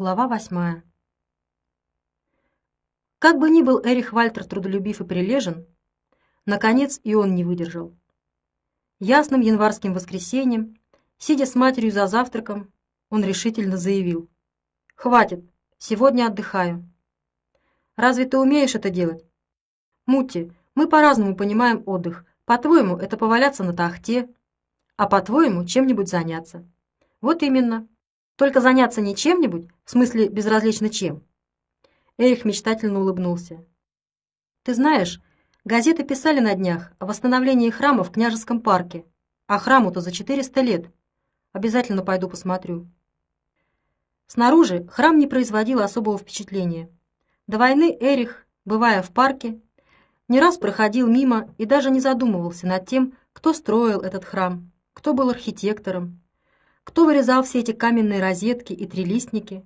Глава восьмая. Как бы ни был Эрих Вальтер трудолюбив и прилежен, наконец и он не выдержал. Ясным январским воскресеньем, сидя с матерью за завтраком, он решительно заявил. «Хватит, сегодня отдыхаю». «Разве ты умеешь это делать?» «Мутти, мы по-разному понимаем отдых. По-твоему, это поваляться на тахте, а по-твоему, чем-нибудь заняться». «Вот именно. Только заняться не чем-нибудь, в смысле безразлично чем». Эрих мечтательно улыбнулся. «Ты знаешь, газеты писали на днях о восстановлении храма в княжеском парке, а храму-то за 400 лет. Обязательно пойду посмотрю». Снаружи храм не производил особого впечатления. До войны Эрих, бывая в парке, не раз проходил мимо и даже не задумывался над тем, кто строил этот храм, кто был архитектором, кто вырезал все эти каменные розетки и трилистники?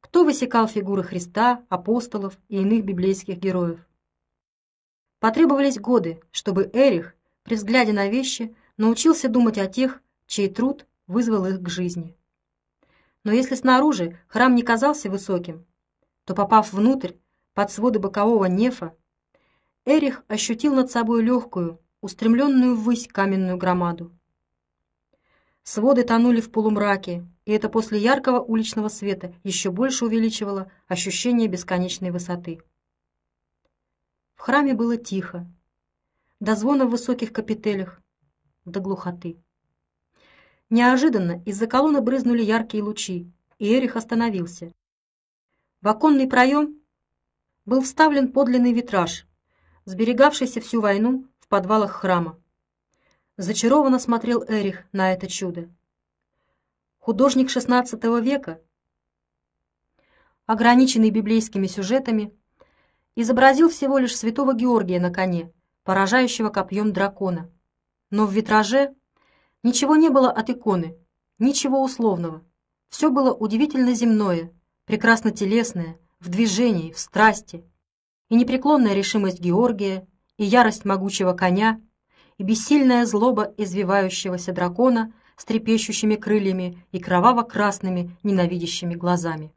Кто высекал фигуры Христа, апостолов и иных библейских героев? Потребовались годы, чтобы Эрих, при взгляде на вещи, научился думать о тех, чей труд вызвал их к жизни. Но если снаружи храм не казался высоким, то, попав внутрь, под своды бокового нефа, Эрих ощутил над собой легкую, устремленную ввысь каменную громаду. Своды тонули в полумраке, и это после яркого уличного света еще больше увеличивало ощущение бесконечной высоты. В храме было тихо, до звона в высоких капителях, до глухоты. Неожиданно из-за колонны брызнули яркие лучи, и Эрих остановился. В оконный проем был вставлен подлинный витраж, сберегавшийся всю войну в подвалах храма. Зачарованно смотрел Эрих на это чудо. Художник XVI века, ограниченный библейскими сюжетами, изобразил всего лишь святого Георгия на коне, поражающего копьем дракона. Но в витраже ничего не было от иконы, ничего условного. Все было удивительно земное, прекрасно телесное, в движении, в страсти. И непреклонная решимость Георгия, и ярость могучего коня, и бессильная злоба извивающегося дракона с трепещущими крыльями и кроваво-красными ненавидящими глазами.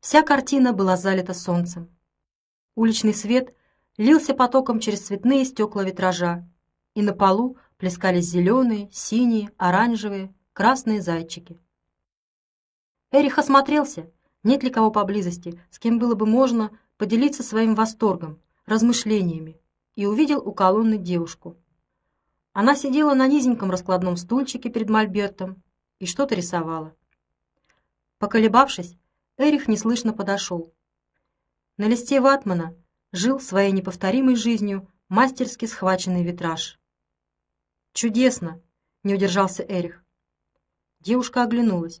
Вся картина была залита солнцем. Уличный свет лился потоком через цветные стекла витража, и на полу плескались зеленые, синие, оранжевые, красные зайчики. Эрих осмотрелся, нет ли кого поблизости, с кем было бы можно поделиться своим восторгом, размышлениями, и увидел у колонны девушку. Она сидела на низеньком раскладном стульчике перед мольбертом и что-то рисовала. Поколебавшись, Эрих неслышно подошел. На листе ватмана жил своей неповторимой жизнью мастерски схваченный витраж. «Чудесно!» — не удержался Эрих. Девушка оглянулась.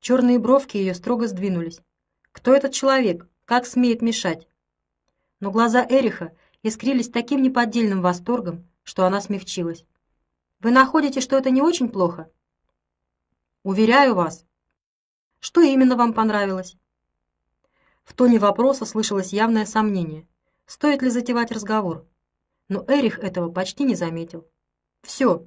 Черные бровки ее строго сдвинулись. «Кто этот человек? Как смеет мешать?» Но глаза Эриха искрились таким неподдельным восторгом, что она смягчилась. «Вы находите, что это не очень плохо?» «Уверяю вас». «Что именно вам понравилось?» В тоне вопроса слышалось явное сомнение. Стоит ли затевать разговор? Но Эрих этого почти не заметил. Все.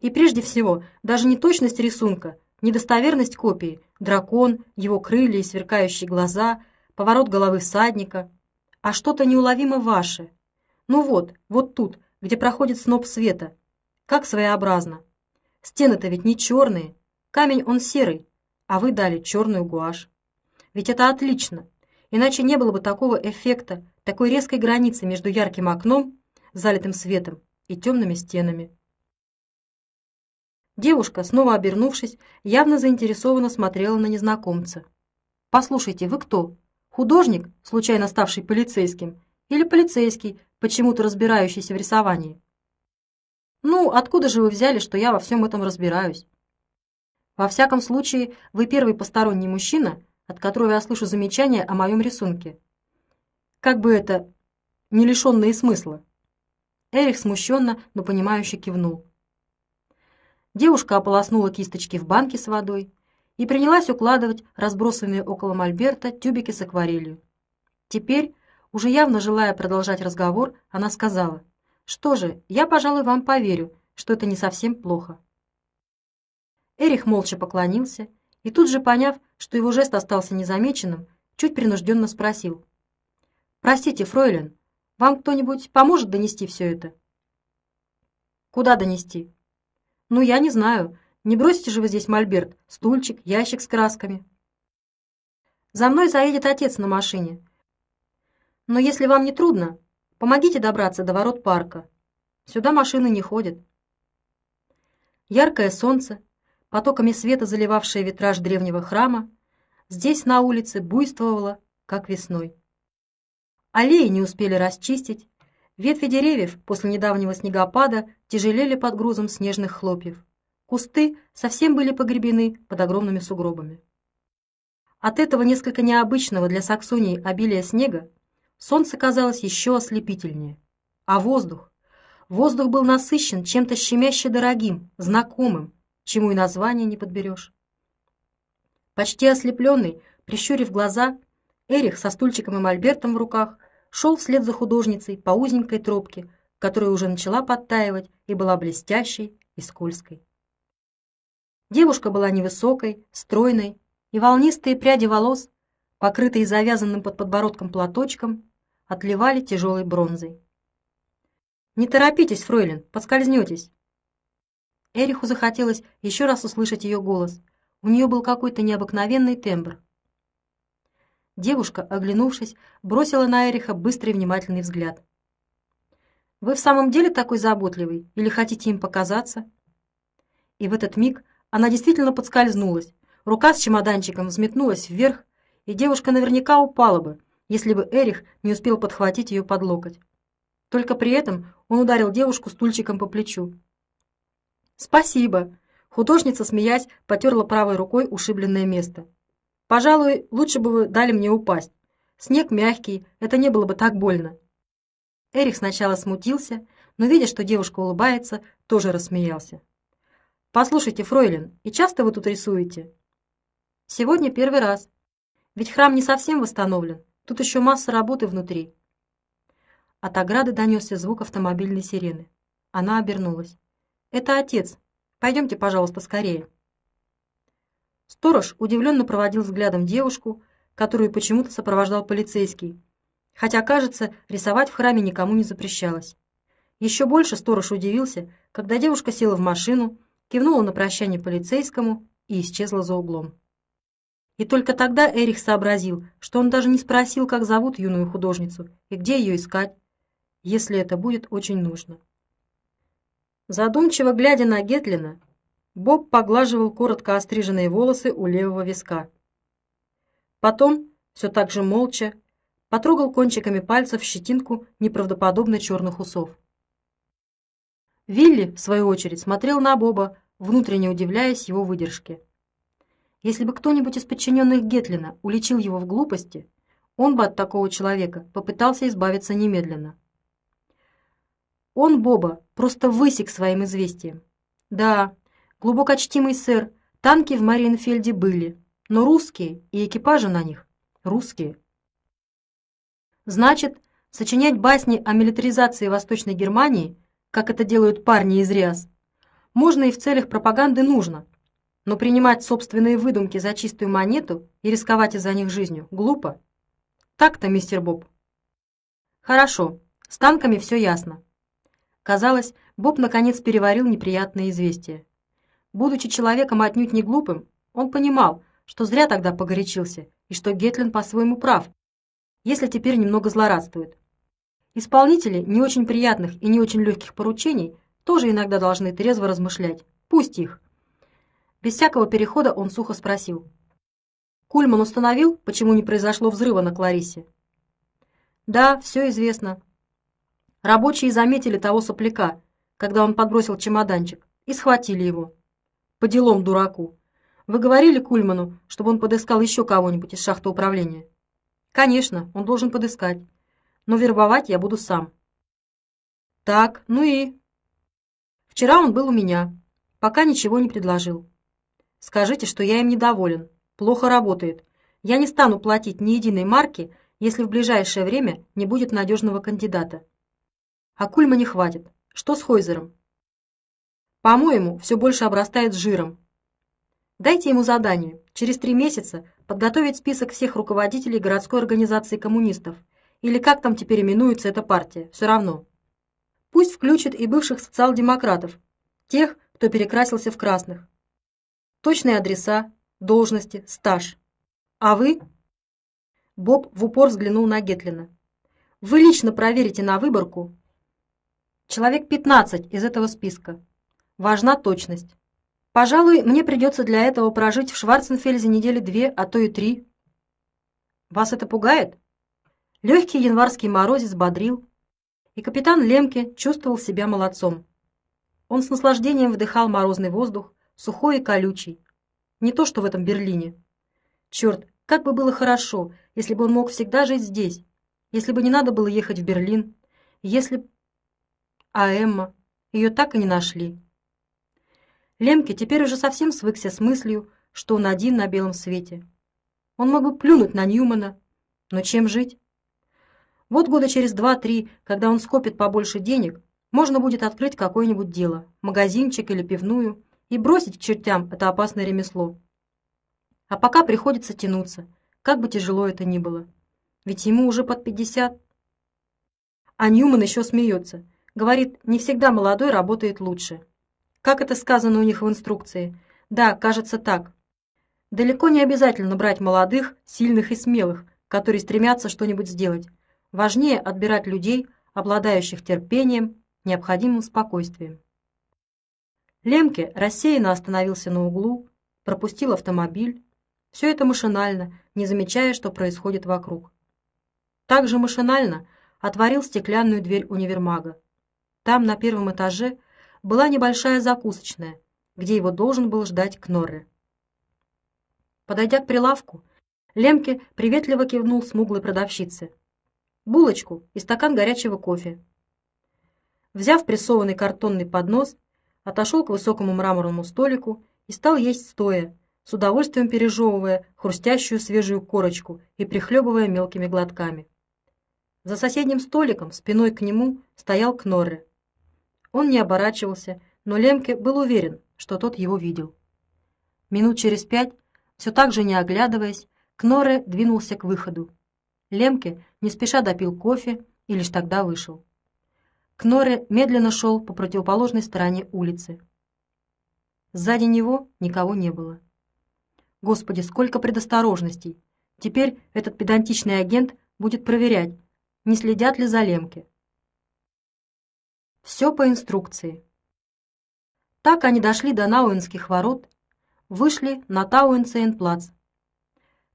И прежде всего, даже не точность рисунка, недостоверность копии, дракон, его крылья и сверкающие глаза, поворот головы всадника, а что-то неуловимо ваше, ну вот, вот тут, где проходит сноп света. Как своеобразно. Стены-то ведь не черные. Камень он серый, а вы дали черную гуашь. Ведь это отлично. Иначе не было бы такого эффекта, такой резкой границы между ярким окном, залитым светом, и темными стенами. Девушка, снова обернувшись, явно заинтересованно смотрела на незнакомца. «Послушайте, вы кто? Художник, случайно ставший полицейским, или полицейский, почему-то разбирающийся в рисовании. Ну, откуда же вы взяли, что я во всем этом разбираюсь? Во всяком случае, вы первый посторонний мужчина, от которого я слышу замечания о моем рисунке. Как бы это... не лишенные смысла. Эрих смущенно, но понимающе кивнул. Девушка ополоснула кисточки в банке с водой и принялась укладывать разбросанные около мольберта тюбики с акварелью. Теперь уже явно желая продолжать разговор, она сказала, «Что же, я, пожалуй, вам поверю, что это не совсем плохо». Эрих молча поклонился И тут же, поняв, что его жест остался незамеченным, чуть принужденно спросил. «Простите, фройлен, вам кто-нибудь поможет донести все это?» «Куда донести?» «Ну, я не знаю. Не бросите же вы здесь мольберт, стульчик, ящик с красками?» «За мной заедет отец на машине. Но если вам не трудно, помогите добраться до ворот парка. Сюда машины не ходят». Яркое солнце, потоками света заливавшее витраж древнего храма, здесь на улице буйствовало, как весной. Аллеи не успели расчистить, ветви деревьев после недавнего снегопада тяжелели под грузом снежных хлопьев. Кусты совсем были погребены под огромными сугробами. От этого несколько необычного для Саксонии обилия снега солнце казалось еще ослепительнее. А воздух? Воздух был насыщен чем-то щемяще дорогим, знакомым, чему и название не подберешь. Почти ослепленный, прищурив глаза, Эрих со стульчиком и мольбертом в руках шел вслед за художницей по узенькой тропке, которая уже начала подтаивать и была блестящей и скользкой. Девушка была невысокой, стройной, и волнистые пряди волос, покрытые завязанным под подбородком платочком, отливали тяжелой бронзой. «Не торопитесь, фройлен, подскользнетесь!» Эриху захотелось еще раз услышать ее голос. У нее был какой-то необыкновенный тембр. Девушка, оглянувшись, бросила на Эриха быстрый внимательный взгляд. «Вы в самом деле такой заботливый? Или хотите им показаться?» И в этот миг она действительно подскользнулась. Рука с чемоданчиком взметнулась вверх, и девушка наверняка упала бы, если бы Эрих не успел подхватить ее под локоть. Только при этом он ударил девушку стульчиком по плечу. «Спасибо!» Художница, смеясь, потерла правой рукой ушибленное место. «Пожалуй, лучше бы вы дали мне упасть. Снег мягкий, это не было бы так больно». Эрих сначала смутился, но, видя, что девушка улыбается, тоже рассмеялся. «Послушайте, фройлен, и часто вы тут рисуете?» «Сегодня первый раз. Ведь храм не совсем восстановлен, тут еще масса работы внутри». От ограды донесся звук автомобильной сирены. Она обернулась. «Это отец. Пойдемте, пожалуйста, скорее». Сторож удивленно проводил взглядом девушку, которую почему-то сопровождал полицейский, хотя, кажется, рисовать в храме никому не запрещалось. Еще больше сторож удивился, когда девушка села в машину кивнула на прощание полицейскому и исчезла за углом. И только тогда Эрих сообразил, что он даже не спросил, как зовут юную художницу и где ее искать, если это будет очень нужно. Задумчиво глядя на Гетлина, Боб поглаживал коротко остриженные волосы у левого виска. Потом, все так же молча, потрогал кончиками пальцев щетинку неправдоподобно черных усов. Вилли, в свою очередь, смотрел на Боба внутренне удивляясь его выдержке. Если бы кто-нибудь из подчиненных Гетлина уличил его в глупости, он бы от такого человека попытался избавиться немедленно. Он, Боба, просто высек своим известием. Да, глубоко чтимый сэр, танки в Мариенфельде были, но русские и экипажи на них русские. Значит, сочинять басни о милитаризации Восточной Германии, как это делают парни из Риас, можно и в целях пропаганды нужно, но принимать собственные выдумки за чистую монету и рисковать из-за них жизнью глупо. Так-то, мистер Боб. Хорошо, с танками все ясно. Казалось, Боб наконец переварил неприятное известие. Будучи человеком отнюдь не глупым, он понимал, что зря тогда погорячился и что Гетлин по-своему прав, если теперь немного злорадствует. Исполнители не очень приятных и не очень легких поручений тоже иногда должны трезво размышлять. Пусть их. Без всякого перехода он сухо спросил. Кульман установил, почему не произошло взрыва на Кларисе? Да, все известно. Рабочие заметили того сопляка, когда он подбросил чемоданчик, и схватили его. По делам дураку. Вы говорили Кульману, чтобы он подыскал еще кого-нибудь из шахты управления? Конечно, он должен подыскать. Но вербовать я буду сам. Так, ну и Вчера он был у меня, пока ничего не предложил. Скажите, что я им недоволен. Плохо работает. Я не стану платить ни единой марки, если в ближайшее время не будет надежного кандидата. А Кульма не хватит. Что с Хойзером? По-моему, все больше обрастает жиром. Дайте ему задание. через три месяца подготовить список всех руководителей городской организации коммунистов, или как там теперь именуется эта партия, все равно. Пусть включит и бывших социал-демократов, тех, кто перекрасился в красных. Точные адреса, должности, стаж. А вы? Боб в упор взглянул на Гетлина. Вы лично проверите на выборку человек 15 из этого списка. Важна точность. Пожалуй, мне придется для этого прожить в Шварценфельзе недели две, а то и три. Вас это пугает? Легкий январский морозец бодрил, и капитан Лемке чувствовал себя молодцом. Он с наслаждением вдыхал морозный воздух, сухой и колючий. Не то, что в этом Берлине. Черт, как бы было хорошо, если бы он мог всегда жить здесь, если бы не надо было ехать в Берлин, если... А Эмма? Ее так и не нашли. Лемке теперь уже совсем свыкся с мыслью, что он один на белом свете. Он мог бы плюнуть на Ньюмана, но чем жить? Вот года через два-три, когда он скопит побольше денег, можно будет открыть какое-нибудь дело, магазинчик или пивную, и бросить к чертям это опасное ремесло. А пока приходится тянуться, как бы тяжело это ни было. Ведь ему уже под пятьдесят. А Ньюман еще смеется. Говорит, не всегда молодой работает лучше. Как это сказано у них в инструкции? Да, кажется так. Далеко не обязательно брать молодых, сильных и смелых, которые стремятся что-нибудь сделать. Важнее отбирать людей, обладающих терпением, необходимым спокойствием. Лемке рассеянно остановился на углу, пропустил автомобиль. Все это машинально, не замечая, что происходит вокруг. Также машинально отворил стеклянную дверь универмага. Там, на первом этаже, была небольшая закусочная, где его должен был ждать Кнорре. Подойдя к прилавку, Лемке приветливо кивнул смуглой продавщице. «Булочку и стакан горячего кофе». Взяв прессованный картонный поднос, отошел к высокому мраморному столику и стал есть стоя, с удовольствием пережевывая хрустящую свежую корочку и прихлебывая мелкими глотками. За соседним столиком, спиной к нему, стоял Кнорре. Он не оборачивался, но Лемке был уверен, что тот его видел. Минут через пять, все так же не оглядываясь, Кноре двинулся к выходу. Лемке не спеша допил кофе и лишь тогда вышел. Кноре медленно шел по противоположной стороне улицы. Сзади него никого не было. Господи, сколько предосторожностей! Теперь этот педантичный агент будет проверять, не следят ли за Лемке. Все по инструкции. Так они дошли до Науэнских ворот, вышли на Тауэнцейн-плац.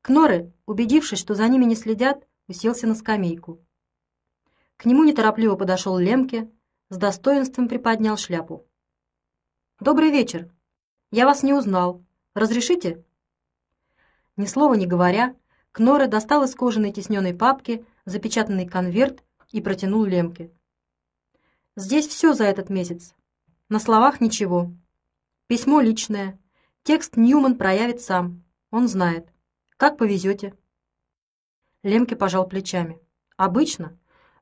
Кноре, убедившись, что за ними не следят, уселся на скамейку. К нему неторопливо подошел Лемке, с достоинством приподнял шляпу. «Добрый вечер. Я вас не узнал. Разрешите?» Ни слова не говоря, Кноре достал из кожаной тисненной папки запечатанный конверт и протянул Лемке. Здесь все за этот месяц. На словах ничего. Письмо личное. Текст Ньюман проявит сам. Он знает. Как повезете. Лемке пожал плечами. Обычно.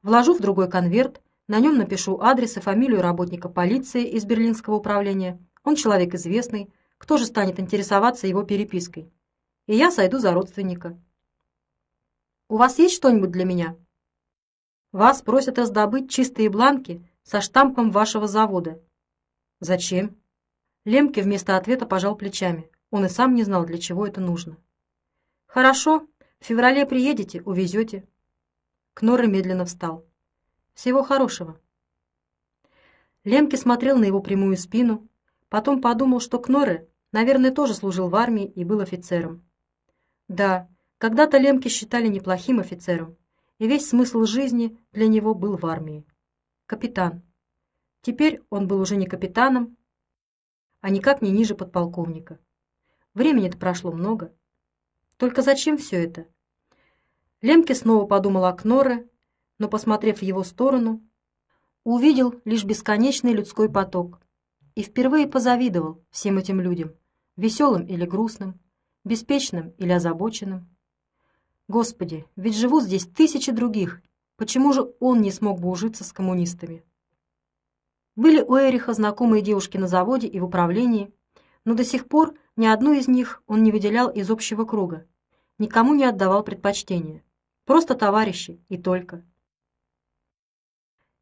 Вложу в другой конверт, на нем напишу адрес и фамилию работника полиции из Берлинского управления. Он человек известный. Кто же станет интересоваться его перепиской? И я сойду за родственника. У вас есть что-нибудь для меня? Вас просят раздобыть чистые бланки со штампом вашего завода. Зачем? Лемке вместо ответа пожал плечами. Он и сам не знал, для чего это нужно. Хорошо, в феврале приедете, увезете. Кнорре медленно встал. Всего хорошего. Лемке смотрел на его прямую спину, потом подумал, что Кнорре, наверное, тоже служил в армии и был офицером. Да, когда-то Лемке считали неплохим офицером, и весь смысл жизни для него был в армии капитан. Теперь он был уже не капитаном, а никак не ниже подполковника. Времени-то прошло много. Только зачем все это? Лемке снова подумал о Кноре, но, посмотрев в его сторону, увидел лишь бесконечный людской поток и впервые позавидовал всем этим людям, веселым или грустным, беспечным или озабоченным. Господи, ведь живут здесь тысячи других, Почему же он не смог бы ужиться с коммунистами? Были у Эриха знакомые девушки на заводе и в управлении, но до сих пор ни одну из них он не выделял из общего круга, никому не отдавал предпочтения. Просто товарищи и только.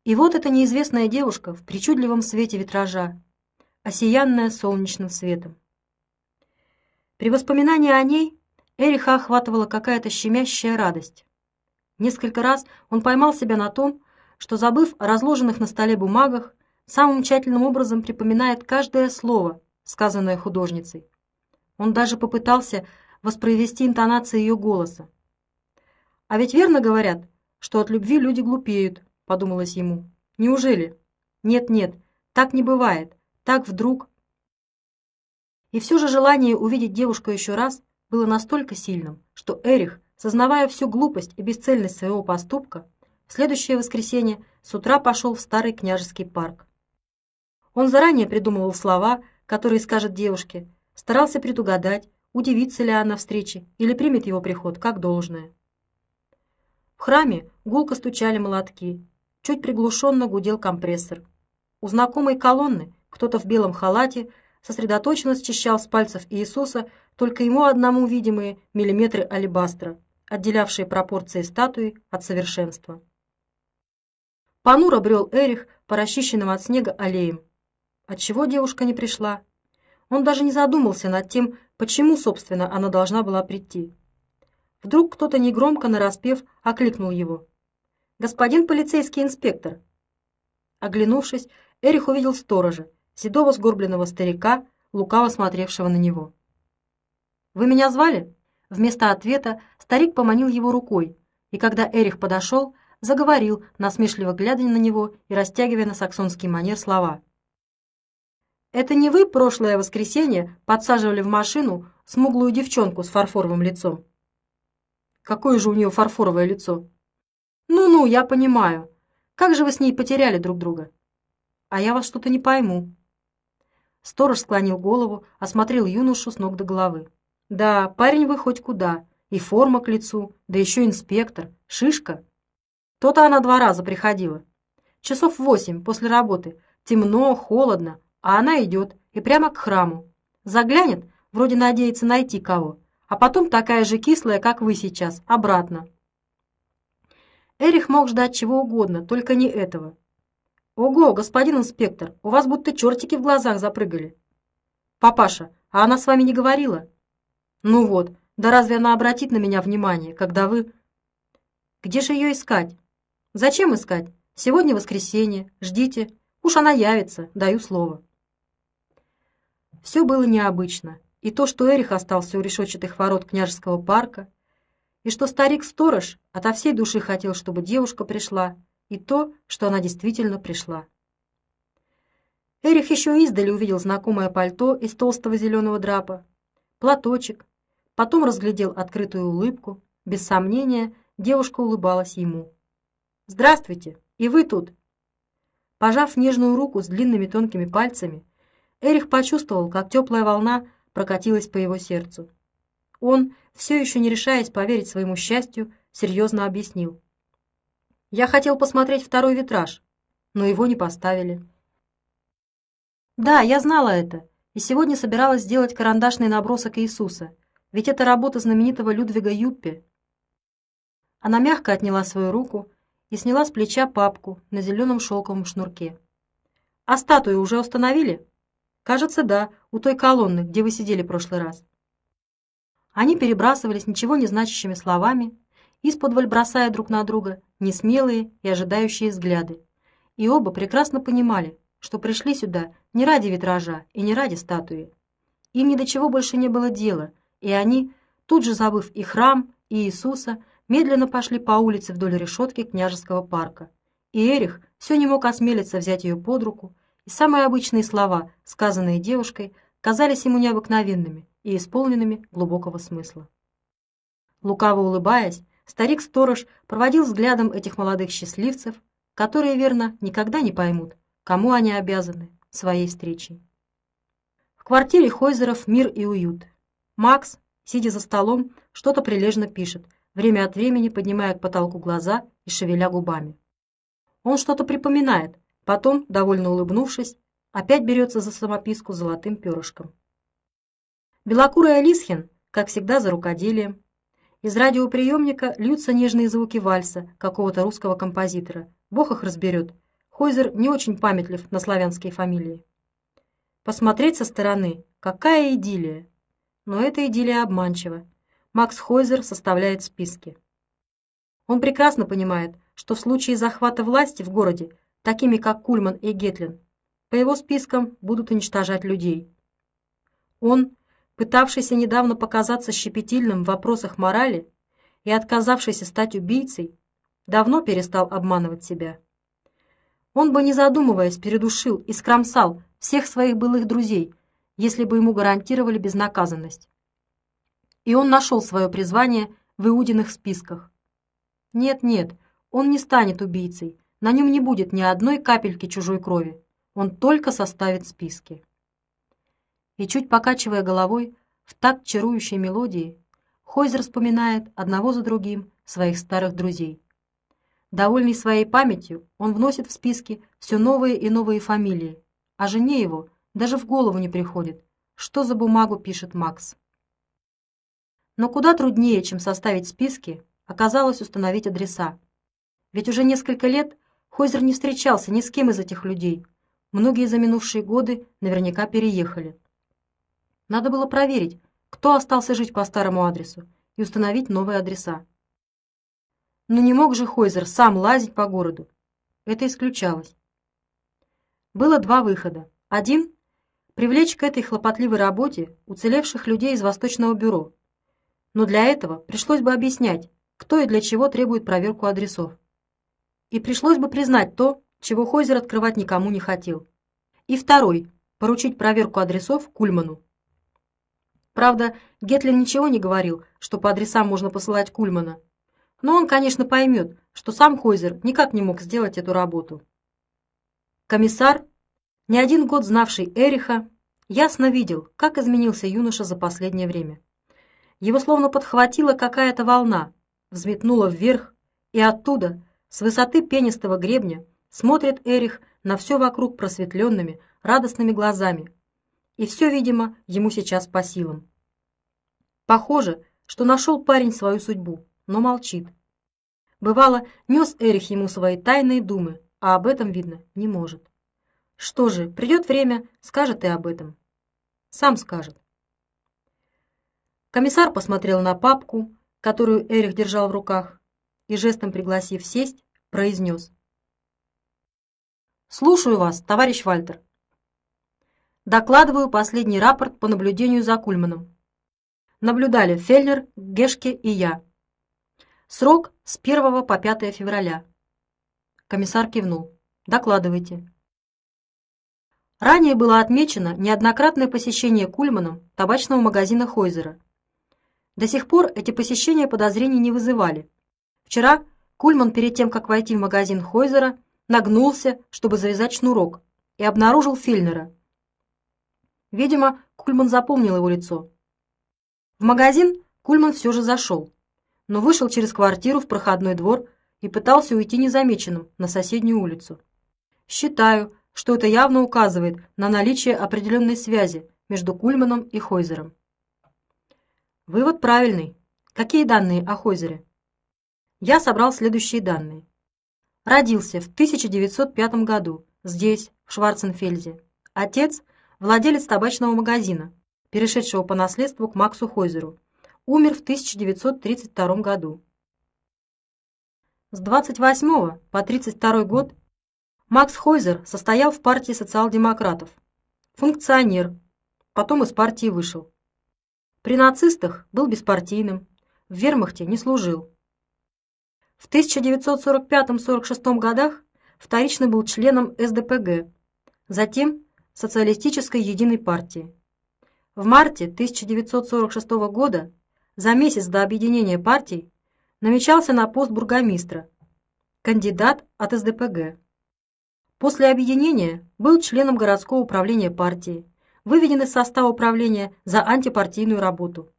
И вот эта неизвестная девушка в причудливом свете витража, осиянная солнечным светом. При воспоминании о ней Эриха охватывала какая-то щемящая радость. Несколько раз он поймал себя на том, что, забыв о разложенных на столе бумагах, самым тщательным образом припоминает каждое слово, сказанное художницей. Он даже попытался воспроизвести интонации ее голоса. «А ведь верно говорят, что от любви люди глупеют», — подумалось ему. «Неужели? Нет-нет, так не бывает. Так вдруг...» И все же желание увидеть девушку еще раз было настолько сильным, что Эрих, сознавая всю глупость и бесцельность своего поступка, в следующее воскресенье с утра пошел в старый княжеский парк. Он заранее придумывал слова, которые скажет девушке, старался предугадать, удивится ли она встрече или примет его приход как должное. В храме гулко стучали молотки, чуть приглушенно гудел компрессор. У знакомой колонны кто-то в белом халате сосредоточенно счищал с пальцев Иисуса только ему одному видимые миллиметры алебастра, отделявшие пропорции статуи от совершенства. Понуро брел Эрих по расчищенным от снега аллеям. Отчего девушка не пришла? Он даже не задумался над тем, почему, собственно, она должна была прийти. Вдруг кто-то негромко нараспев окликнул его. «Господин полицейский инспектор!» Оглянувшись, Эрих увидел сторожа, седого сгорбленного старика, лукаво смотревшего на него. «Вы меня звали?» Вместо ответа старик поманил его рукой, и когда Эрих подошел, заговорил, насмешливо глядя на него и растягивая на саксонский манер слова. «Это не вы прошлое воскресенье подсаживали в машину смуглую девчонку с фарфоровым лицом?» «Какое же у нее фарфоровое лицо?» «Ну-ну, я понимаю. Как же вы с ней потеряли друг друга?» «А я вас что-то не пойму». Сторож склонил голову, осмотрел юношу с ног до головы. «Да, парень вы хоть куда. И форма к лицу, да еще инспектор. Шишка». То-то она два раза приходила. Часов восемь после работы. Темно, холодно, а она идет и прямо к храму. Заглянет, вроде надеется найти кого, а потом такая же кислая, как вы сейчас, обратно. Эрих мог ждать чего угодно, только не этого. «Ого, господин инспектор, у вас будто чертики в глазах запрыгали». «Папаша, а она с вами не говорила?» «Ну вот, да разве она обратит на меня внимание, когда вы...» «Где же ее искать?» «Зачем искать? Сегодня воскресенье, ждите. Уж она явится, даю слово». Все было необычно. И то, что Эрих остался у решетчатых ворот княжеского парка, и что старик-сторож ото всей души хотел, чтобы девушка пришла, и то, что она действительно пришла. Эрих еще издали увидел знакомое пальто из толстого зеленого драпа, платочек, потом разглядел открытую улыбку. Без сомнения, девушка улыбалась ему. «Здравствуйте! И вы тут!» Пожав нежную руку с длинными тонкими пальцами, Эрих почувствовал, как теплая волна прокатилась по его сердцу. Он, все еще не решаясь поверить своему счастью, серьезно объяснил. «Я хотел посмотреть второй витраж, но его не поставили». «Да, я знала это, и сегодня собиралась сделать карандашный набросок Иисуса, ведь это работа знаменитого Людвига Юппе». Она мягко отняла свою руку и сняла с плеча папку на зеленом шелковом шнурке. «А статую уже установили?» «Кажется, да, у той колонны, где вы сидели в прошлый раз». Они перебрасывались ничего не значащими словами, из-под бросая друг на друга несмелые и ожидающие взгляды. И оба прекрасно понимали, что пришли сюда не ради витража и не ради статуи. Им ни до чего больше не было дела, и они, тут же забыв и храм, и Иисуса, медленно пошли по улице вдоль решетки княжеского парка. И Эрих все не мог осмелиться взять ее под руку и самые обычные слова, сказанные девушкой, казались ему необыкновенными и исполненными глубокого смысла. Лукаво улыбаясь, старик-сторож проводил взглядом этих молодых счастливцев, которые, верно, никогда не поймут, кому они обязаны своей встречей. В квартире Хойзеров мир и уют. Макс, сидя за столом, что-то прилежно пишет, время от времени поднимая к потолку глаза и шевеля губами. Он что-то припоминает, Потом, довольно улыбнувшись, опять берется за самописку золотым перышком. Белокурая Лисхин, как всегда, за рукоделием. Из радиоприемника льются нежные звуки вальса какого-то русского композитора. Бог их разберет. Хойзер не очень памятлив на славянские фамилии. Посмотреть со стороны, какая идиллия. Но эта идиллия обманчива. Макс Хойзер составляет списки. Он прекрасно понимает, что в случае захвата власти в городе, такими как Кульман и Гетлин, по его спискам будут уничтожать людей. Он, пытавшийся недавно показаться щепетильным в вопросах морали и отказавшийся стать убийцей, давно перестал обманывать себя. Он бы, не задумываясь, передушил и скромсал всех своих былых друзей, если бы ему гарантировали безнаказанность. И он нашел свое призвание в Иудиных списках. Нет, нет, он не станет убийцей, на нем не будет ни одной капельки чужой крови, он только составит списки и, чуть покачивая головой, в такт чарующей мелодии, Хойзер вспоминает одного за другим своих старых друзей. Довольный своей памятью, он вносит в списки все новые и новые фамилии, а жене его даже в голову не приходит, что за бумагу пишет Макс. Но куда труднее, чем составить списки, оказалось установить адреса. Ведь уже несколько лет Хойзер не встречался ни с кем из этих людей. Многие за минувшие годы наверняка переехали. Надо было проверить, кто остался жить по старому адресу, и установить новые адреса. Но не мог же Хойзер сам лазить по городу. Это исключалось. Было два выхода. Один — привлечь к этой хлопотливой работе уцелевших людей из Восточного бюро. Но для этого пришлось бы объяснять, кто и для чего требует проверку адресов. И пришлось бы признать то, чего Хойзер открывать никому не хотел. И второй — поручить проверку адресов Кульману. Правда, Гетлин ничего не говорил, что по адресам можно посылать Кульмана. Но он, конечно, поймет, что сам Хойзер никак не мог сделать эту работу. Комиссар, не один год знавший Эриха, ясно видел, как изменился юноша за последнее время. Его словно подхватила какая-то волна, взметнула вверх, и оттуда, с высоты пенистого гребня, смотрит Эрих на все вокруг просветленными, радостными глазами, и все, видимо, ему сейчас по силам. Похоже, что нашел парень свою судьбу, но молчит. Бывало, нес Эрих ему свои тайные думы, а об этом, видно, не может. Что же, придет время, скажет и об этом. Сам скажет. Комиссар посмотрел на папку, которую Эрих держал в руках, и жестом пригласив сесть, произнес. «Слушаю вас, товарищ Вальтер». Докладываю последний рапорт по наблюдению за Кульманом. Наблюдали Фельнер, Гешке и я. Срок с 1 по 5 февраля. Комиссар кивнул. Докладывайте. Ранее было отмечено неоднократное посещение Кульманом табачного магазина Хойзера. До сих пор эти посещения подозрений не вызывали. Вчера Кульман перед тем, как войти в магазин Хойзера, нагнулся, чтобы завязать шнурок, и обнаружил Фельнера – Видимо, Кульман запомнил его лицо. В магазин Кульман все же зашел, но вышел через квартиру в проходной двор и пытался уйти незамеченным на соседнюю улицу. Считаю, что это явно указывает на наличие определенной связи между Кульманом и Хойзером. Вывод правильный. Какие данные о Хойзере? Я собрал следующие данные. Родился в 1905 году здесь, в Шварценфельде. Отец владелец табачного магазина, перешедшего по наследству к Максу Хойзеру. Умер в 1932 году. С 28 по 32 год Макс Хойзер состоял в партии социал-демократов. Функционер, потом из партии вышел. При нацистах был беспартийным, в вермахте не служил. В 1945-46 годах вторично был членом СДПГ, затем Социалистической единой партии. В марте 1946 года, за месяц до объединения партий, намечался на пост бургомистра, кандидат от СДПГ. После объединения был членом городского управления партии, выведен из состава управления за антипартийную работу.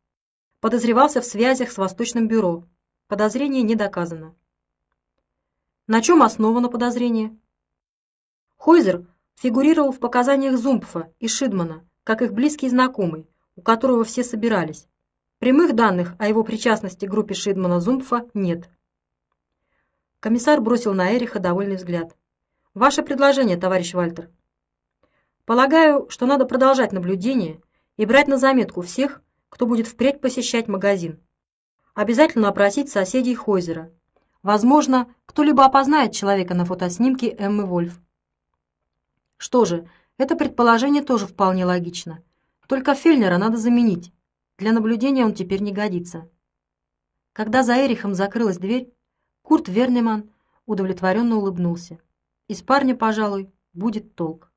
Подозревался в связях с Восточным бюро. Подозрение не доказано. На чем основано подозрение? Хойзер фигурировал в показаниях Зумпфа и Шидмана как их близкий знакомый, у которого все собирались. Прямых данных о его причастности к группе Шидмана-Зумпфа нет. Комиссар бросил на Эриха довольный взгляд. «Ваше предложение, товарищ Вальтер». «Полагаю, что надо продолжать наблюдение и брать на заметку всех, кто будет впредь посещать магазин. Обязательно опросить соседей Хойзера. Возможно, кто-либо опознает человека на фотоснимке Эммы Вольф. Что же, это предположение тоже вполне логично. Только Фельнера надо заменить. Для наблюдения он теперь не годится. Когда за Эрихом закрылась дверь, Курт Вернеман удовлетворенно улыбнулся. Из парня, пожалуй, будет толк.